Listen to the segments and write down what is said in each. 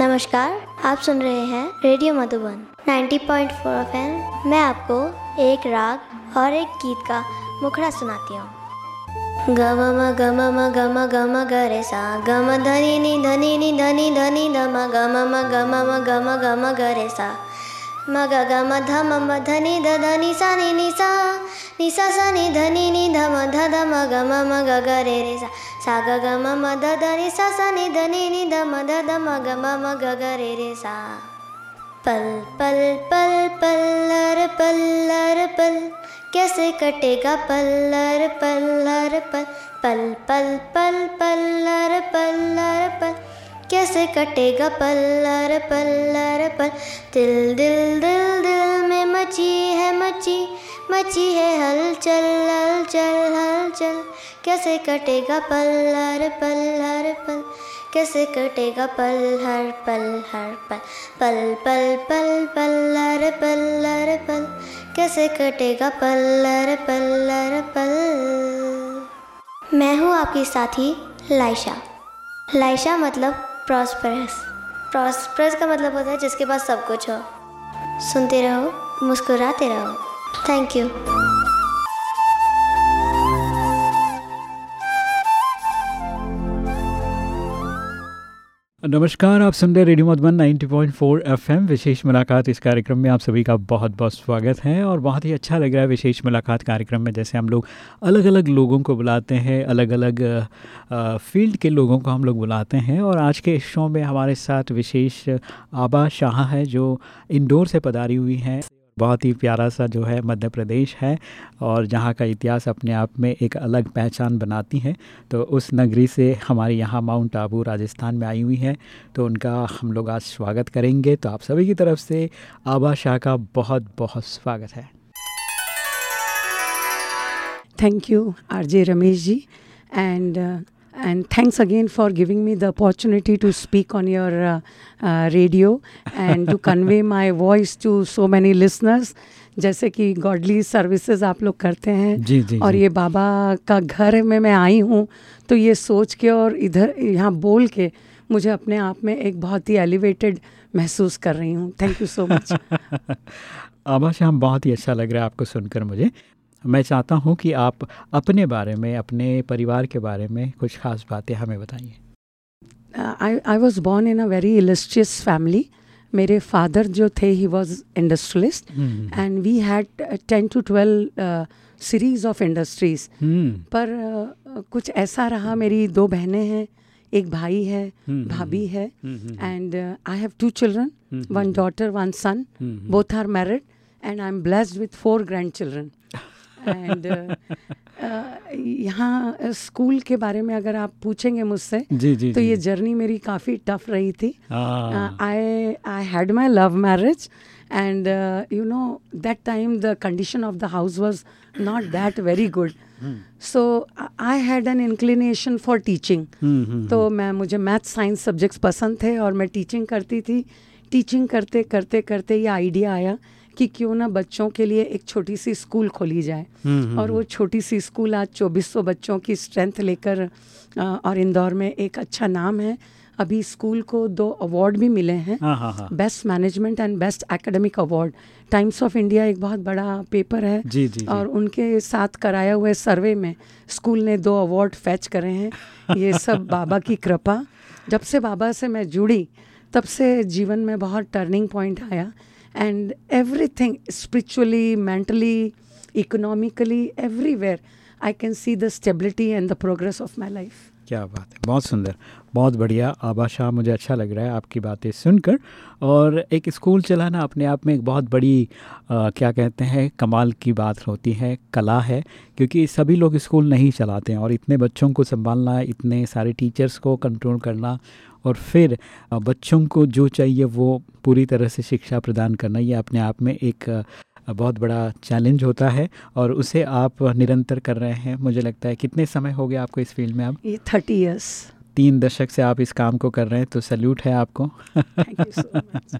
नमस्कार, आप सुन रहे हैं रेडियो मधुबन 90.4 पॉइंट मैं आपको एक राग और एक गीत का मुखड़ा सुनाती हूँ। गम म गम म, गम गम गरे सा। गम धनी नी धनी नी, धनी धनी धम गम म गम म, गम गम गरे सा। ग ग म ध म म ध नि ध ध नि सा नि नि सा नि सा सा नि ध नि नि ध म ध ध म ग म म ग ग रे रे सा सा ग ग म म ध ध नि सा सा नि ध नि नि ध म ध ध म ग म म ग ग रे रे सा पल पल पल, पल्लर पल्लर, पल। कैसे कटेगा पल्लर पल्लर, पल? पल पल पल, पल्लर पल्लर, पल। कैसे कटेगा पल्लर पल्लर, पल। दिल दिल दिल दिल में मची है, मची मची है हलचल हलचल हलचल। कैसे कटेगा पल्लर पल्लर, पल। कैसे कटेगा पल हर पल हर पल। पल पल पल, पल्लर पल्लर, पल। कैसे कटेगा पल्लर पल्लर, पल। मैं हूँ आपकी साथी लाइशा। लाइशा मतलब प्रॉस्परस प्रॉस्परस का मतलब होता है जिसके पास सब कुछ हो। सुनते रहो, मुस्कुराते रहो। थैंक यू नमस्कार, आप सुन रहे रेडियो मधुबन 90.4 एफएम। विशेष मुलाकात इस कार्यक्रम में आप सभी का बहुत बहुत स्वागत है और बहुत ही अच्छा लग रहा है विशेष मुलाकात कार्यक्रम में, जैसे हम लोग अलग अलग लोगों को बुलाते हैं अलग अलग फ़ील्ड के लोगों को हम लोग बुलाते हैं और आज के शो में हमारे साथ विशेष आबा शाह है जो इंदौर से पधारी हुई हैं। बहुत ही प्यारा सा जो है मध्य प्रदेश है और जहाँ का इतिहास अपने आप में एक अलग पहचान बनाती है। तो उस नगरी से हमारे यहाँ माउंट आबू राजस्थान में आई हुई है। तो उनका हम लोग आज स्वागत करेंगे। तो आप सभी की तरफ़ से आबा शाह का बहुत बहुत स्वागत है। Thank you R Ramesh ji. And and thanks again for giving me the opportunity to speak on your uh, uh, radio and to convey my voice to so many listeners. जैसे कि गॉडली सर्विसेज़ आप लोग करते हैं जी जी और जी। ये बाबा का घर में मैं आई हूँ तो ये सोच के और इधर यहाँ बोल के मुझे अपने आप में एक बहुत ही एलिवेटेड महसूस कर रही हूँ। Thank you so much Abha Shyam बहुत ही अच्छा लग रहा है आपको सुनकर मुझे। मैं चाहता हूँ कि आप अपने बारे में अपने परिवार के बारे में कुछ खास बातें हमें बताइए। I I was born in a very illustrious family मेरे फादर जो थे he was industrialist and we had ten two twelve series of industries पर uh, कुछ ऐसा रहा मेरी दो बहनें हैं एक भाई है हम्म, भाभी है and I have two children one daughter one son both are married and I am blessed with four grand grandchildren. and uh, uh, यहाँ स्कूल के बारे में अगर आप पूछेंगे मुझसे जी जी तो जी। ये जर्नी मेरी काफ़ी टफ रही थी। I I had my love marriage and you know that time the condition of the house was not that very good so I had an inclination for teaching तो मैं मुझे मैथ साइंस सब्जेक्ट्स पसंद थे और मैं teaching करती थी। Teaching करते करते करते ये आइडिया आया। कि क्यों ना बच्चों के लिए एक छोटी सी स्कूल खोली जाए। हम्म, और वो छोटी सी स्कूल आज 2400 बच्चों की स्ट्रेंथ लेकर और इंदौर में एक अच्छा नाम है। अभी स्कूल को दो अवार्ड भी मिले हैं। हाँ हाँ हाँ। Best management and best academic award. Times of India एक बहुत बड़ा पेपर है। जी जी और जी। उनके साथ कराया हुए सर्वे में। स्कूल ने दो अवार्ड फैच करे हैं। ये सब बाबा की कृपा। जब से बाबा से मैं जुड़ी तब से जीवन में बहुत टर्निंग पॉइंट आया। and everything spiritually mentally economically everywhere I can see the stability and the progress of my life क्या बात है बहुत सुंदर बहुत बढ़िया। आबा शाह मुझे अच्छा लग रहा है आपकी बातें सुनकर। और एक स्कूल चलाना अपने आप में एक बहुत बड़ी आ, क्या कहते हैं कमाल की बात होती है कला है क्योंकि सभी लोग स्कूल नहीं चलाते हैं और इतने बच्चों को संभालना इतने सारे टीचर्स को कंट्रोल करना और फिर बच्चों को जो चाहिए वो पूरी तरह से शिक्षा प्रदान करना ये अपने आप में एक बहुत बड़ा चैलेंज होता है और उसे आप निरंतर कर रहे हैं। मुझे लगता है कितने समय हो गया आपको इस फ़ील्ड में अब? ये थर्टी ईयर्स तीन दशक से आप इस काम को कर रहे हैं तो सल्यूट है आपको। थैंक यू सो मच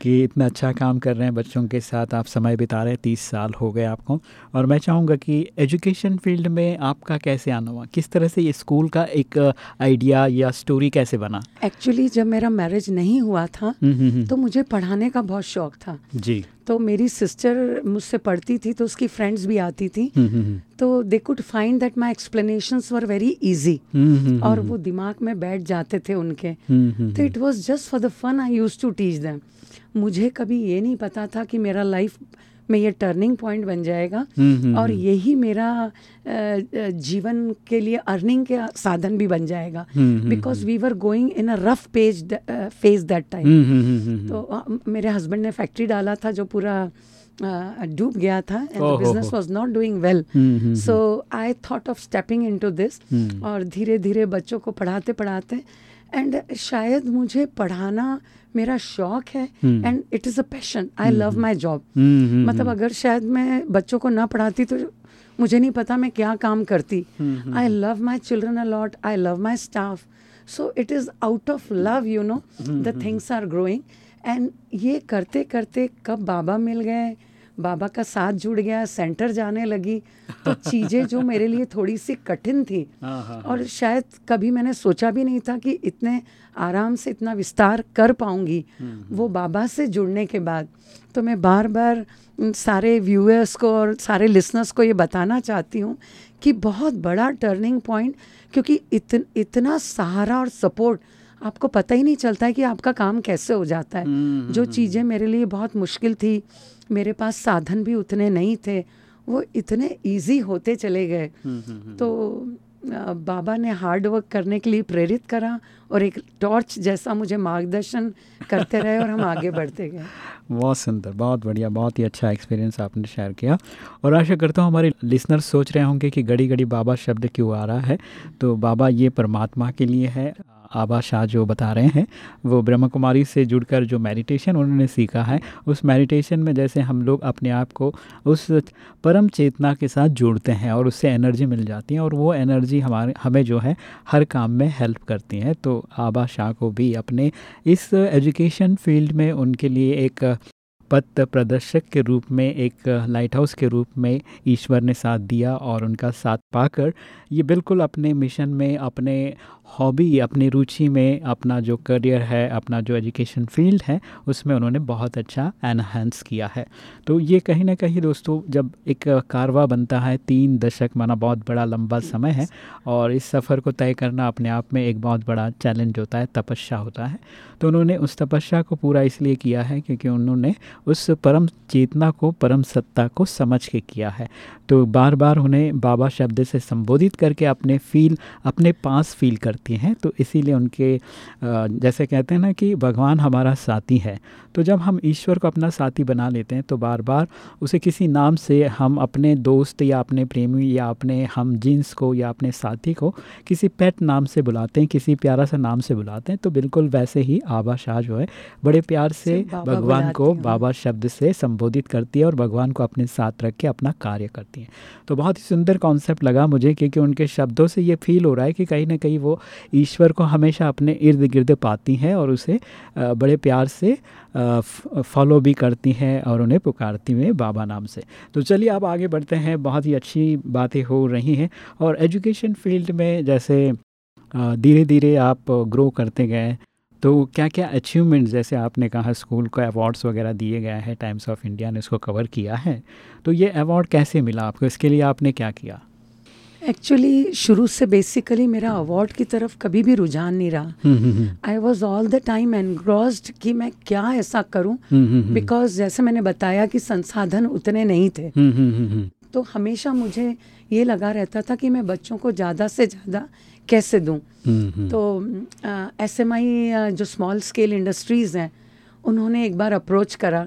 कि इतना अच्छा काम कर रहे हैं बच्चों के साथ आप समय बिता रहे हैं तीस साल हो गए आपको। और मैं चाहूँगा कि एजुकेशन फ़ील्ड में आपका कैसे आना हुआ? किस तरह से ये स्कूल का एक आइडिया या स्टोरी कैसे बना? एक्चुअली जब मेरा मैरिज नहीं हुआ था हम्म, हम्म, हम्म। तो मुझे पढ़ाने का बहुत शौक था। जी। तो मेरी सिस्टर मुझसे पढ़ती थी तो उसकी फ्रेंड्स भी आती थी। तो they could find that my explanations were very easy और वो दिमाग में बैठ जाते थे उनके। तो it was just for the fun I used to teach them मुझे कभी ये नहीं पता था कि मेरा लाइफ में ये टर्निंग पॉइंट बन जाएगा। हम्म, हम्म, और हम्म। यही मेरा जीवन के लिए अर्निंग के साधन भी बन जाएगा। Because we were going in a rough page phase that time तो मेरे हस्बैंड ने फैक्ट्री डाला था जो पूरा डूब गया था and business. Was not doing well so I thought of stepping into this. और धीरे धीरे बच्चों को पढ़ाते पढ़ाते एंड शायद मुझे पढ़ाना मेरा शौक है। And it is a passion I love my job मतलब। अगर शायद मैं बच्चों को ना पढ़ाती तो मुझे नहीं पता मैं क्या काम करती। I love my children a lot I love my staff so it is out of love you know the things are growing and ये करते करते कब बाबा मिल गए? बाबा का साथ जुड़ गया सेंटर जाने लगी। तो चीज़ें जो मेरे लिए थोड़ी सी कठिन थी हाँ, हाँ, और शायद कभी मैंने सोचा भी नहीं था कि इतने आराम से इतना विस्तार कर पाऊँगी वो बाबा से जुड़ने के बाद। तो मैं बार बार सारे व्यूअर्स को और सारे लिसनर्स को ये बताना चाहती हूँ कि बहुत बड़ा टर्निंग पॉइंट क्योंकि इतन, इतना सहारा और सपोर्ट आपको पता ही नहीं चलता है कि आपका काम कैसे हो जाता है। जो चीज़ें मेरे लिए बहुत मुश्किल थी मेरे पास साधन भी उतने नहीं थे वो इतने इजी होते चले गए। तो बाबा ने हार्ड वर्क करने के लिए प्रेरित करा और एक टॉर्च जैसा मुझे मार्गदर्शन करते रहे और हम आगे बढ़ते गए। बहुत सुंदर बहुत बढ़िया बहुत ही अच्छा एक्सपीरियंस आपने शेयर किया। और आशा करता हूँ हमारे लिसनर सोच रहे होंगे कि घड़ी घड़ी बाबा शब्द क्यों आ रहा है। तो बाबा ये परमात्मा के लिए है। आबा शाह जो बता रहे हैं, वो ब्रह्म कुमारी से जुड़कर जो मेडिटेशन उन्होंने सीखा है, उस मेडिटेशन में जैसे हम लोग अपने आप को उस परम चेतना के साथ जोड़ते हैं और उससे एनर्जी मिल जाती है और वो एनर्जी हमारे, हमें जो है हर काम में हेल्प करती हैं। तो आबा शाह को भी अपने इस एजुकेशन फ़ील्ड में उनके लिए एक पथ प्रदर्शक के रूप में, एक लाइट हाउस के रूप में ईश्वर ने साथ दिया और उनका साथ पाकर ये बिल्कुल अपने मिशन में, अपने हॉबी अपनी रुचि में अपना जो करियर है अपना जो एजुकेशन फ़ील्ड है उसमें उन्होंने बहुत अच्छा एनहेंस किया है। तो ये कहीं ना कहीं दोस्तों जब एक कारवा बनता है तीन दशक माना बहुत बड़ा लंबा समय है और इस सफ़र को तय करना अपने आप में एक बहुत बड़ा चैलेंज होता है तपस्या होता है। तो उन्होंने उस तपस्या को पूरा इसलिए किया है क्योंकि उन्होंने उस परम चेतना को परम सत्ता को समझ के किया है। तो बार बार उन्हें बाबा शब्द से संबोधित करके अपने फील अपने पास फील करती हैं तो इसीलिए उनके जैसे कहते हैं ना कि भगवान हमारा साथी है। तो जब हम ईश्वर को अपना साथी बना लेते हैं तो बार बार उसे किसी नाम से हम अपने दोस्त या अपने प्रेमी या अपने हम जिन्स को या अपने साथी को किसी पेट नाम से बुलाते हैं किसी प्यारा सा नाम से बुलाते हैं तो बिल्कुल वैसे ही आबा शाह जो है बड़े प्यार से भगवान को बाबा शब्द से संबोधित करती है और भगवान को अपने साथ रख के अपना कार्य करती हैं। तो बहुत ही सुंदर कॉन्सेप्ट लगा मुझे क्योंकि उनके शब्दों से ये फील हो रहा है कि कहीं ना कहीं वो ईश्वर को हमेशा अपने इर्द गिर्द पाती हैं और उसे बड़े प्यार से फॉलो भी करती हैं और उन्हें पुकारती हैं बाबा नाम से। तो चलिए आप आगे बढ़ते हैं। बहुत ही अच्छी बातें हो रही हैं और एजुकेशन फ़ील्ड में जैसे धीरे धीरे आप ग्रो करते गए तो क्या क्या अचीवमेंट जैसे आपने कहा स्कूल को अवार्ड्स वगैरह दिए गए हैं, टाइम्स ऑफ़ इंडिया ने इसको कवर किया है तो ये अवार्ड कैसे मिला आपको? इसके लिए आपने क्या किया? एक्चुअली शुरू से बेसिकली मेरा अवार्ड की तरफ़ कभी भी रुझान नहीं रहा। Hmm, hmm, hmm, I was all the time engrossed कि मैं क्या ऐसा करूँ? हम्म, हम्म, हम्म, बिकॉज़ जैसे मैंने बताया कि संसाधन उतने नहीं थे। हम्म, हम्म, हम्म, हम्म, तो हमेशा मुझे ये लगा रहता था कि मैं बच्चों को ज़्यादा से ज़्यादा कैसे दूँ? हम्म, हम्म, तो एस एम आई जो स्मॉल स्केल इंडस्ट्रीज़ हैं उन्होंने एक बार अप्रोच करा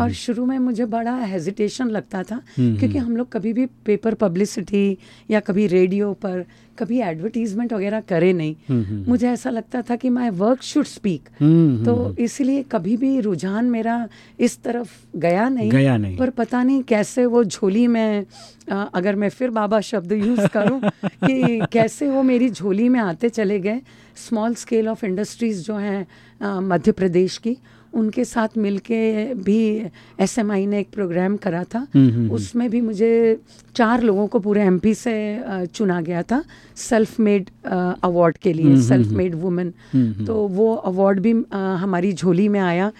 और शुरू में मुझे बड़ा हेजिटेशन लगता था क्योंकि हम लोग कभी भी पेपर पब्लिसिटी या कभी रेडियो पर कभी एडवर्टीजमेंट वगैरह करे नहीं। मुझे ऐसा लगता था कि माई वर्क शुड स्पीक तो इसलिए कभी भी रुझान मेरा इस तरफ़ गया नहीं। गया नहीं। पर पता नहीं कैसे वो झोली में अ, अगर मैं फिर बाबा शब्द यूज़ करूँ कि कैसे वो मेरी झोली में आते चले गए। स्मॉल स्केल ऑफ़ इंडस्ट्रीज़ जो हैं मध्य प्रदेश की। उनके साथ मिलके भी एसएमआई ने एक प्रोग्राम करा था। हम्म, हम्म, उसमें भी मुझे चार लोगों को पूरे एमपी से चुना गया था सेल्फ मेड अवार्ड के लिए hmm, self hmm, made women hmm, hmm. तो वो अवार्ड भी हमारी झोली में आया।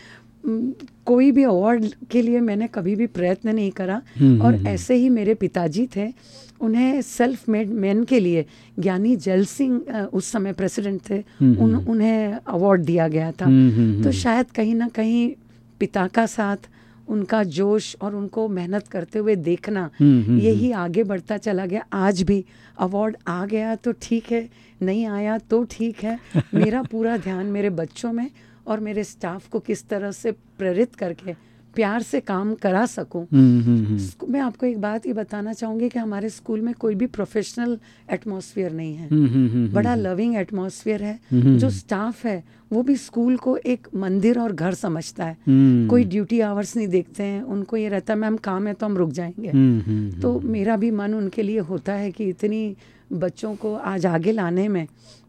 कोई भी अवार्ड के लिए मैंने कभी भी प्रयत्न नहीं करा। हम्म, और हम्म, ऐसे ही मेरे पिताजी थे उन्हें सेल्फ मेड मैन के लिए ज्ञानी जल सिंह उस समय प्रेसिडेंट थे हम्म, उन हम्म। उन्हें अवार्ड दिया गया था। हम्म, हम्म, तो हम्म। शायद कहीं ना कहीं पिता का साथ उनका जोश और उनको मेहनत करते हुए देखना हम्म, हम्म, यही आगे बढ़ता चला गया। आज भी अवार्ड आ गया तो ठीक है नहीं आया तो ठीक है। मेरा पूरा ध्यान मेरे बच्चों में और मेरे स्टाफ को किस तरह से प्रेरित करके प्यार से काम करा सकूँ। हम्म, हम्म, हम्म। मैं आपको एक बात ये बताना चाहूँगी कि हमारे स्कूल में कोई भी प्रोफेशनल एटमॉस्फेयर नहीं है। हम्म, बड़ा। लविंग एटमॉस्फेयर है। जो स्टाफ है वो भी स्कूल को एक मंदिर और घर समझता है। कोई ड्यूटी आवर्स नहीं देखते हैं उनको ये रहता है मैम काम है तो हम रुक जाएँगे। तो मेरा भी मन उनके लिए होता है कि इतनी बच्चों को आज आगे लाने में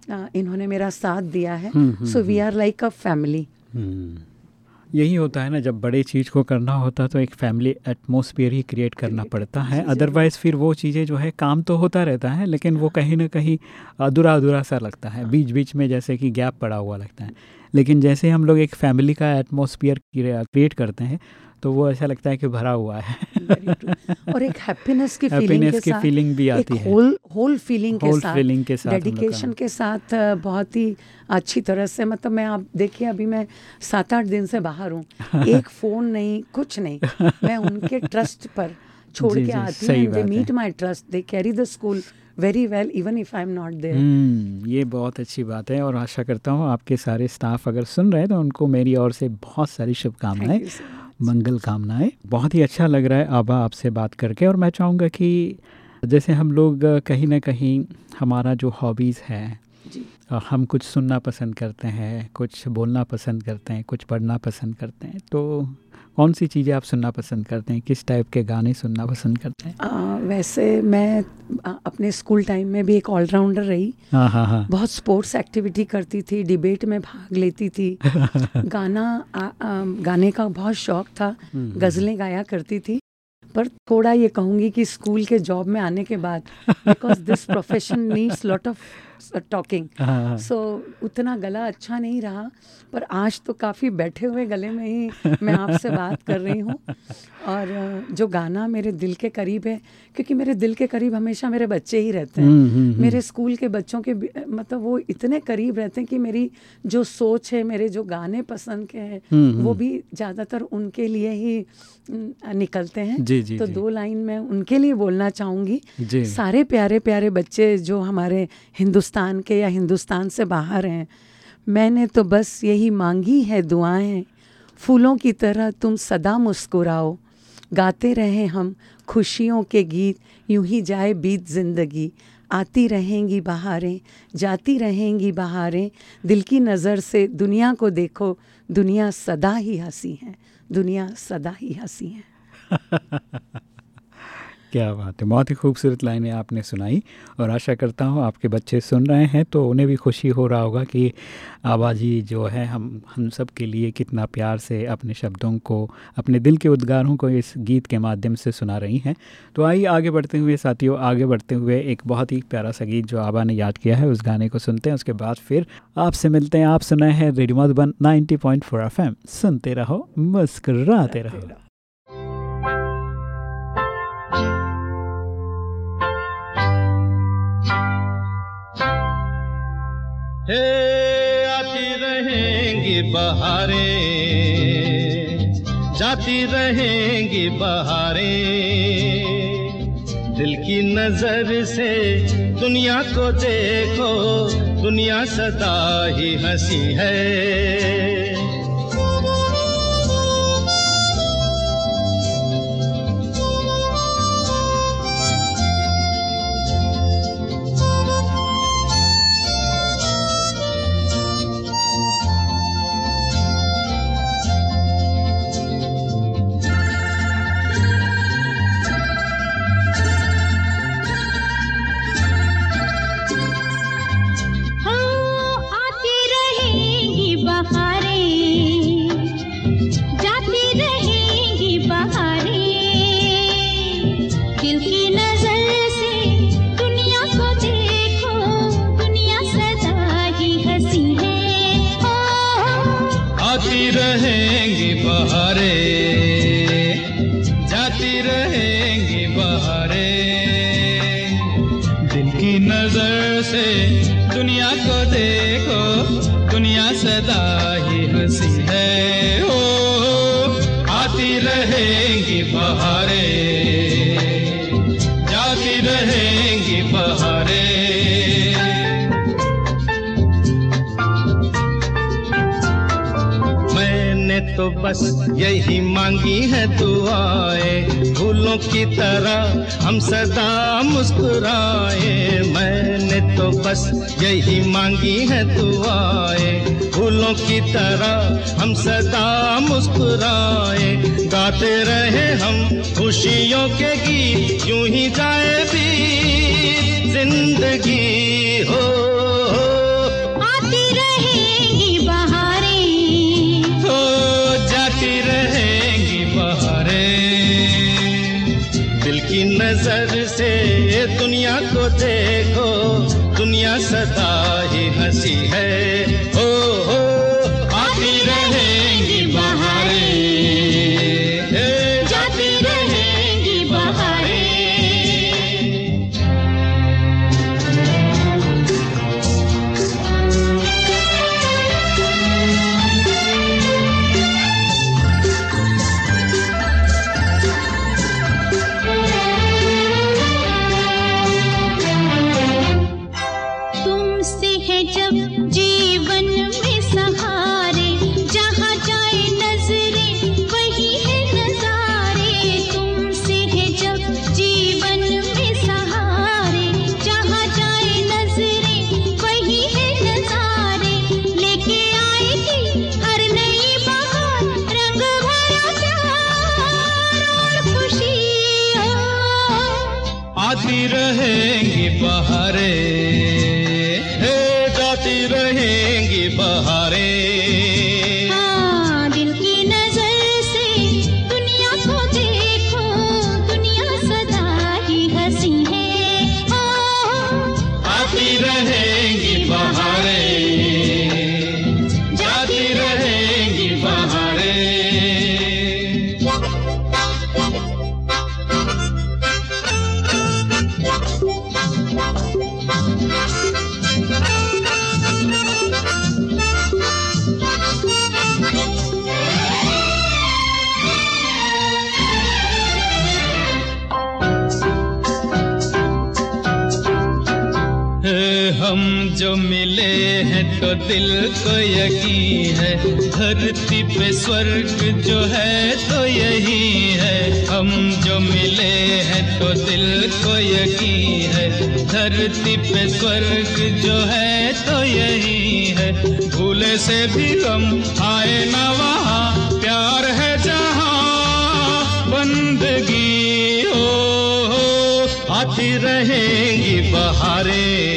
इन्होंने मेरा साथ दिया है। So we are like a family. यही होता है ना जब बड़े चीज़ को करना होता है तो एक फैमिली एटमोसफियर ही क्रिएट करना पड़ता है। अदरवाइज़ फिर वो चीज़ें जो है काम तो होता रहता है लेकिन वो कहीं ना कहीं अधूरा अधूरा सा लगता है। बीच बीच में जैसे कि गैप पड़ा हुआ लगता है। लेकिन जैसे हम लोग एक फैमिली का एटमोसफियर क्रिएट करते हैं तो वो ऐसा लगता है कि भरा हुआ है। और एक हैप्पीनेस की फीलिंग हैप्पीनेस के फीलिंग भी आती है। होल होल फीलिंग के होल साथ फीलिंग के साथ डेडिकेशन के। साथ बहुत ही अच्छी तरह से मतलब मैं आप देखिए अभी मैं सात आठ दिन से बाहर हूँ। एक फ़ोन नहीं कुछ नहीं। मैं उनके ट्रस्ट पर छोड़ के आती हूँ। They meet my trust they carry the school very well even if I am not there hmm, ये बहुत अच्छी बात है और आशा करता हूँ आपके सारे स्टाफ अगर सुन रहे हैं तो उनको मेरी ओर से बहुत सारी शुभकामनाएँ। मंगल कामनाएँ। बहुत ही अच्छा लग रहा है आबा आपसे बात करके और मैं चाहूँगा कि जैसे हम लोग कहीं ना कहीं हमारा जो हॉबीज़ है जी। हम कुछ सुनना पसंद करते हैं कुछ बोलना पसंद करते हैं कुछ पढ़ना पसंद करते हैं। तो कौन सी चीज़ें आप सुनना पसंद करते हैं? किस टाइप के गाने सुनना पसंद करते हैं? आ, वैसे मैं अपने स्कूल टाइम में भी एक ऑलराउंडर रही। हाँ हाँ हाँ। बहुत स्पोर्ट्स एक्टिविटी करती थी डिबेट में भाग लेती थी। गाना आ, आ, गाने का बहुत शौक था हम्म, गज़लें गाया करती थी। पर थोड़ा ये कहूँगी कि स्कूल के जॉब में आने के बाद because this profession needs lot of talking हाँ हाँ सो उतना गला अच्छा नहीं रहा पर आज तो काफ़ी बैठे हुए गले में ही मैं आपसे बात कर रही हूँ। और जो गाना मेरे दिल के करीब है क्योंकि मेरे दिल के करीब हमेशा मेरे बच्चे ही रहते हैं। हम्म, हम्म, मेरे स्कूल के बच्चों के मतलब वो इतने करीब रहते हैं कि मेरी जो सोच है मेरे जो गाने पसंद के हैं हम्म, वो हम्म। भी ज़्यादातर उनके लिए ही निकलते हैं। जी जी तो जी। दो लाइन मैं उनके लिए बोलना चाहूँगी। जी। सारे प्यारे प्यारे बच्चे जो हमारे हिंदुस्तान के या हिंदुस्तान से बाहर हैं मैंने तो बस यही मांगी है दुआएँ। फूलों की तरह तुम सदा मुस्कुराओ। गाते रहें हम खुशियों के गीत यूँ ही जाए बीत ज़िंदगी। आती रहेंगी बहारें जाती रहेंगी बहारें। दिल की नज़र से दुनिया को देखो दुनिया सदा ही हँसी है। दुनिया सदा ही हँसी है। क्या बात है। बहुत ही खूबसूरत लाइनें आपने सुनाई और आशा करता हूँ आपके बच्चे सुन रहे हैं तो उन्हें भी खुशी हो रहा होगा कि आबाजी जो है हम हम सब के लिए कितना प्यार से अपने शब्दों को, अपने दिल के उद्गारों को इस गीत के माध्यम से सुना रही हैं। तो आइए आगे बढ़ते हुए साथियों, आगे बढ़ते हुए एक बहुत ही प्यारा सा गीत जो आबा ने याद किया है, उस गाने को सुनते हैं, उसके बाद फिर आपसे मिलते हैं, आप सुनाए हैं रेडियो मधुबन 90.4 एफएम। सुनते रहो, मुस्कुराते रहो। हे आती रहेंगी बहारें, जाती रहेंगी बहारें। दिल की नज़र से दुनिया को देखो, दुनिया सदा ही हँसी है। बस यही मांगी है दुआएँ। फूलों की तरह हम सदा मुस्कुराए। मैंने तो बस यही मांगी है दुआएँ। फूलों की तरह हम सदा मुस्कुराए। गाते रहे हम खुशियों के गीत, यूँ ही जाए भी ज़िंदगी नज़र से दुनिया को देखो दुनिया सदा हैं तो दिल को यकीन है। धरती पे स्वर्ग जो है तो यही है। हम जो मिले हैं तो दिल को यकीन है। धरती पे स्वर्ग जो है तो यही है। भूले से भी हम आए ना वहाँ। प्यार है जहाँ। बंदगी हो, हो आती रहेगी बहारें।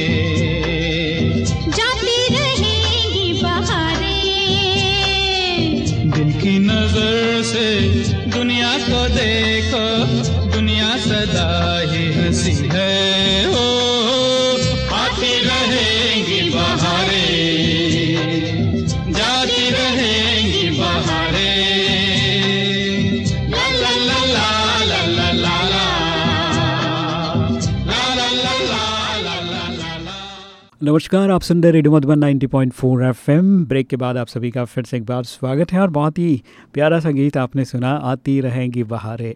नमस्कार, आप सुन रहे रेडियो मधुबन 90.4 एफएम। ब्रेक के बाद आप सभी का फिर से एक बार स्वागत है और बहुत ही प्यारा सा गीत आपने सुना, आती रहेंगी बहारें।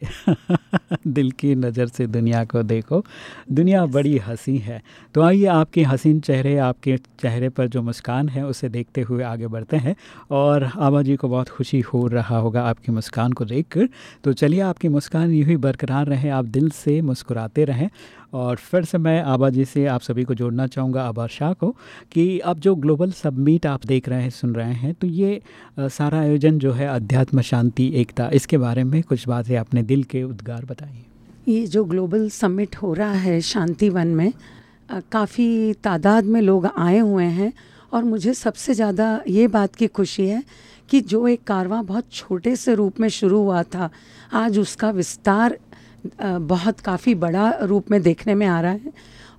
दिल की नज़र से दुनिया को देखो। दुनिया बड़ी हसी है। तो आइए आपके हसीन चेहरे, आपके चेहरे पर जो मुस्कान है, उसे देखते हुए आगे बढ़ते हैं। और आबा जी को बहुत खुशी हो रहा होगा आपकी मुस्कान को देखकर। तो चलिए, आपकी मुस्कान यूँ ही बरकरार रहे, आप दिल से मुस्कुराते रहें। और फिर से मैं आबा जी से आप सभी को जोड़ना चाहूँगा, आबा शाह को, कि अब जो ग्लोबल सबमीट आप देख रहे हैं, सुन रहे हैं तो ये सारा आयोजन जो है अध्यात्म शांति, एकता, इसके बारे में कुछ बातें अपने दिल के उद्गार बताइए ये जो ग्लोबल समिट हो रहा है शांतिवन में काफ़ी तादाद में लोग आए हुए हैं और मुझे सबसे ज़्यादा ये बात की खुशी है कि जो एक कारवां बहुत छोटे से रूप में शुरू हुआ था, आज उसका विस्तार बहुत काफ़ी बड़ा रूप में देखने में आ रहा है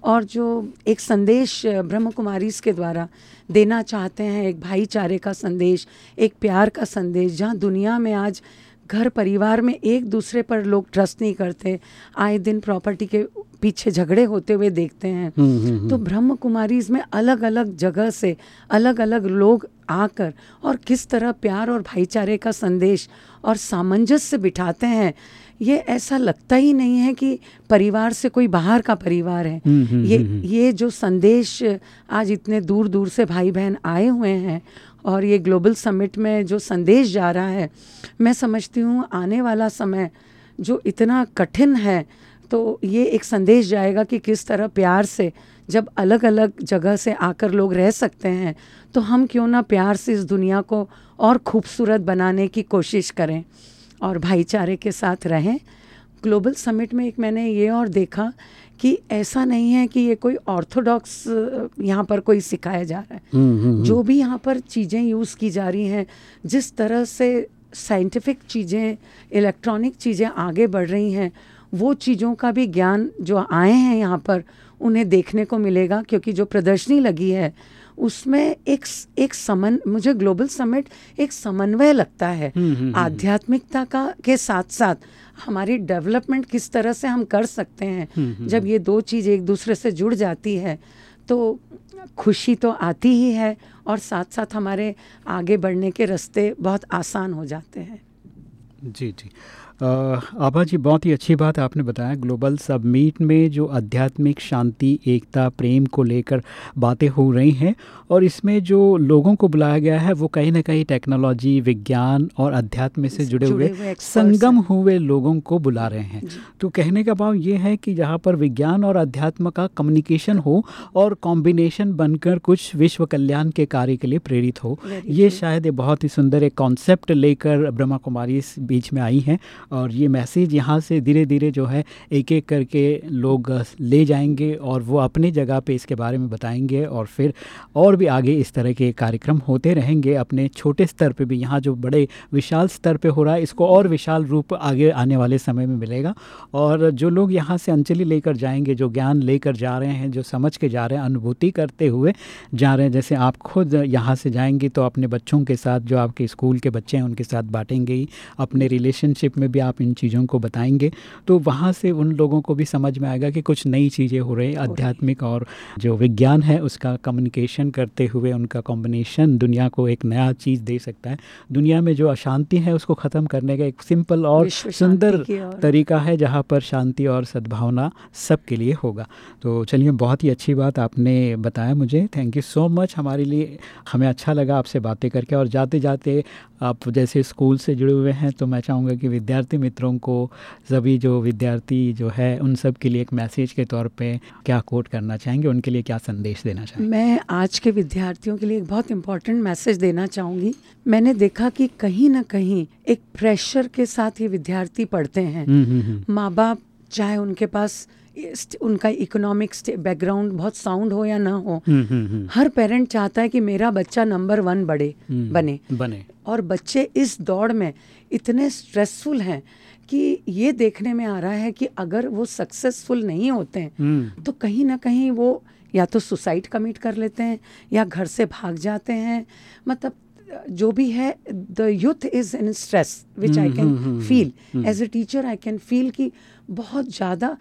और जो एक संदेश ब्रह्म कुमारीज के द्वारा देना चाहते हैं, एक भाईचारे का संदेश, एक प्यार का संदेश, जहाँ दुनिया में आज घर परिवार में एक दूसरे पर लोग ट्रस्ट नहीं करते आए दिन प्रॉपर्टी के पीछे झगड़े होते हुए देखते हैं। हुँ, तो ब्रह्म कुमारी इसमें अलग अलग जगह से अलग अलग लोग आकर और किस तरह प्यार और भाईचारे का संदेश और सामंजस्य बिठाते हैं ये ऐसा लगता ही नहीं है कि परिवार से कोई बाहर का परिवार है। हम्म, हम्म, ये हम्म, ये जो संदेश आज इतने दूर दूर से भाई बहन आए हुए हैं और ये ग्लोबल समिट में जो संदेश जा रहा है, मैं समझती हूँ आने वाला समय जो इतना कठिन है तो ये एक संदेश जाएगा कि किस तरह प्यार से जब अलग अलग जगह से आकर लोग रह सकते हैं तो हम क्यों ना प्यार से इस दुनिया को और खूबसूरत बनाने की कोशिश करें और भाईचारे के साथ रहें। ग्लोबल समिट में एक मैंने ये और देखा कि ऐसा नहीं है कि ये कोई ऑर्थोडॉक्स यहाँ पर कोई सिखाया जा रहा है। हुँ, जो भी यहाँ पर चीज़ें यूज़ की जा रही हैं जिस तरह से साइंटिफिक चीज़ें इलेक्ट्रॉनिक चीज़ें आगे बढ़ रही हैं वो चीज़ों का भी ज्ञान जो आए हैं यहाँ पर उन्हें देखने को मिलेगा क्योंकि जो प्रदर्शनी लगी है उसमें एक एक समन मुझे ग्लोबल समिट एक समन्वय लगता है हम्म, हम्म, आध्यात्मिकता का के साथ साथ हमारी डेवलपमेंट किस तरह से हम कर सकते हैं। जब ये दो चीज़ एक दूसरे से जुड़ जाती है तो खुशी तो आती ही है और साथ साथ हमारे आगे बढ़ने के रास्ते बहुत आसान हो जाते हैं। जी जी। आभा जी बहुत ही अच्छी बात आपने बताया। ग्लोबल सबमीट में जो आध्यात्मिक शांति एकता प्रेम को लेकर बातें हो रही हैं और इसमें जो लोगों को बुलाया गया है वो कहीं ना कहीं टेक्नोलॉजी विज्ञान और अध्यात्म से जुड़े जुड़े हुए हुए संगम हुए लोगों को बुला रहे हैं। तो कहने का भाव ये है कि जहाँ पर विज्ञान और अध्यात्म का कम्युनिकेशन हो और कॉम्बिनेशन बनकर कुछ विश्व कल्याण के कार्य के लिए प्रेरित हो ये शायद बहुत ही सुंदर एक कॉन्सेप्ट लेकर ब्रह्मा कुमारी इस बीच में आई हैं। और ये मैसेज यहाँ से धीरे धीरे जो है एक एक करके लोग ले जाएँगे और वो अपने जगह पे इसके बारे में बताएँगे और फिर और भी आगे इस तरह के कार्यक्रम होते रहेंगे अपने छोटे स्तर पे भी। यहाँ जो बड़े विशाल स्तर पे हो रहा है, इसको और विशाल रूप आगे आने वाले समय में मिलेगा। और जो लोग यहाँ से अंजलि लेकर जाएँगे, जो ज्ञान लेकर जा रहे हैं, जो समझ के जा रहे हैं, अनुभूति करते हुए जा रहे हैं, जैसे आप खुद यहाँ से जाएँगी तो अपने बच्चों के साथ, जो आपके स्कूल के बच्चे हैं, उनके साथ बांटेंगे अपने रिलेशनशिप में भी आप इन चीज़ों को बताएँगे तो वहाँ से उन लोगों को भी समझ में आएगा कि कुछ नई चीज़ें हो रही आध्यात्मिक और जो विज्ञान है उसका कम्युनिकेशन करते हुए उनका कॉम्बिनेशन दुनिया को एक नया चीज़ दे सकता है। दुनिया में जो अशांति है उसको ख़त्म करने का एक सिंपल और सुंदर तरीका है जहाँ पर शांति और सद्भावना सबके लिए होगा। तो चलिए बहुत ही अच्छी बात आपने बताया मुझे। थैंक यू सो मच हमारे लिए। हमें अच्छा लगा आपसे बातें करके और जाते जाते आप जैसे स्कूल से जुड़े हुए हैं तो मैं चाहूँगा कि विद्यार्थी मित्रों को सभी जो विद्यार्थी जो है उन सब के लिए एक मैसेज के तौर पे क्या कोट करना चाहेंगे उनके लिए क्या संदेश देना चाहेंगे? मैं आज के विद्यार्थियों के लिए एक बहुत इम्पोर्टेंट मैसेज देना चाहूँगी। मैंने देखा कि कहीं ना कहीं एक प्रेशर के साथ ये विद्यार्थी पढ़ते हैं। हम्म, हम्म, हम्म। माँ बाप चाहे उनके पास उनका इकोनॉमिक बैकग्राउंड बहुत साउंड हो या ना हो। हर पेरेंट चाहता है कि मेरा बच्चा नंबर वन बड़े बने। बने। और बच्चे इस दौड़ में इतने स्ट्रेसफुल हैं कि ये देखने में आ रहा है कि अगर वो सक्सेसफुल नहीं होते हैं हम्म, तो कहीं ना कहीं वो या तो सुसाइड कमिट कर लेते हैं या घर से भाग जाते हैं। मतलब जो भी है the youth is in stress which I can feel. As a teacher I can feel कि बहुत ज़्यादा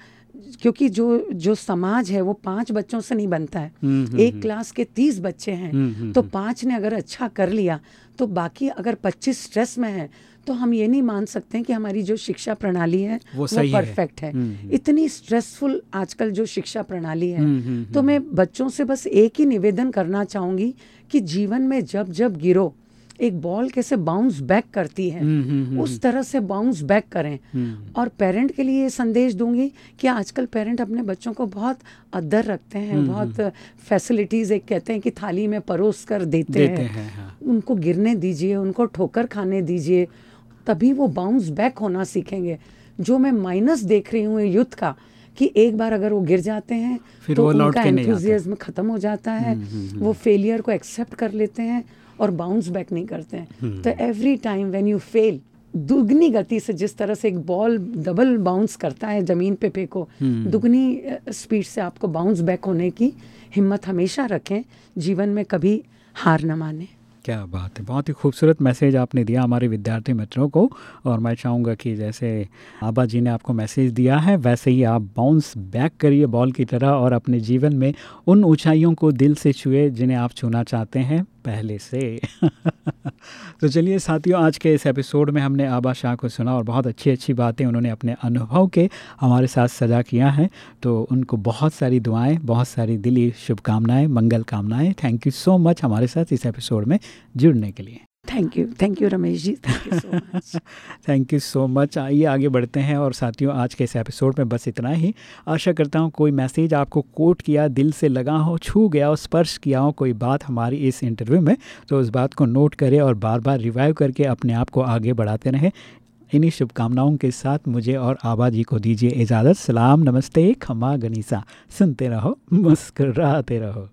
क्योंकि जो जो समाज है वो पाँच बच्चों से नहीं बनता है हम्म, हम्म, एक हम्म। क्लास के तीस बच्चे हैं हम्म, हम्म, तो हम्म। पाँच ने अगर अच्छा कर लिया तो बाकी अगर पच्चीस स्ट्रेस में है तो हम ये नहीं मान सकते हैं कि हमारी जो शिक्षा प्रणाली है वो है। परफेक्ट है हम्म, हम्म। इतनी स्ट्रेसफुल आजकल जो शिक्षा प्रणाली है हम्म, हम्म, तो मैं बच्चों से बस एक ही निवेदन करना चाहूँगी कि जीवन में जब जब गिरो एक बॉल कैसे बाउंस बैक करती है? हम्म, हम्म, हम्म, उस तरह से बाउंस बैक करें। और पेरेंट के लिए ये संदेश दूँगी कि आजकल पेरेंट अपने बच्चों को बहुत अदर रखते हैं बहुत फैसिलिटीज़ एक कहते हैं कि थाली में परोस कर देते, देते हैं। हैं, हाँ। उनको गिरने दीजिए उनको ठोकर खाने दीजिए तभी वो बाउंस बैक होना सीखेंगे। जो मैं माइनस देख रही हूँ युद्ध का कि एक बार अगर वो गिर जाते हैं फिर तो वो उनका enthusiasm खत्म हो जाता है वो फेलियर को एक्सेप्ट कर लेते हैं और बाउंस बैक नहीं करते हैं। तो every time when you fail दुगनी गति से जिस तरह से एक बॉल डबल बाउंस करता है ज़मीन पे फेंको दुगनी स्पीड से आपको बाउंस बैक होने की हिम्मत हमेशा रखें जीवन में कभी हार न माने। क्या बात है बहुत ही खूबसूरत मैसेज आपने दिया हमारे विद्यार्थी मित्रों को और मैं चाहूँगा कि जैसे आबा जी ने आपको मैसेज दिया है वैसे ही आप बाउंस बैक करिए बॉल की तरह और अपने जीवन में उन ऊंचाइयों को दिल से छुए जिन्हें आप छूना चाहते हैं। पहले से। तो चलिए साथियों, आज के इस एपिसोड में हमने आबा शाह को सुना और बहुत अच्छी अच्छी बातें उन्होंने अपने अनुभव के हमारे साथ सजा किया है। तो उनको बहुत सारी दुआएँ, बहुत सारी दिली शुभकामनाएँ, मंगल कामनाएँ। थैंक यू सो मच हमारे साथ इस एपिसोड में जुड़ने के लिए। Thank you thank you Ramesh ji thank you so much thank you so much आइए आगे बढ़ते हैं और साथियों, आज के इस एपिसोड में बस इतना ही। आशा करता हूँ कोई मैसेज आपको कोट किया, दिल से लगा हो, छू गया हो, स्पर्श किया हो, कोई बात हमारी इस इंटरव्यू में तो उस बात को नोट करें और बार बार रिवाइव करके अपने आप को आगे बढ़ाते रहें। इन्हीं शुभकामनाओं के साथ मुझे और आबा जी को दीजिए इजाज़त। सलाम, नमस्ते, खमा, गनीसा। सुनते रहो, मुस्कराते रहो।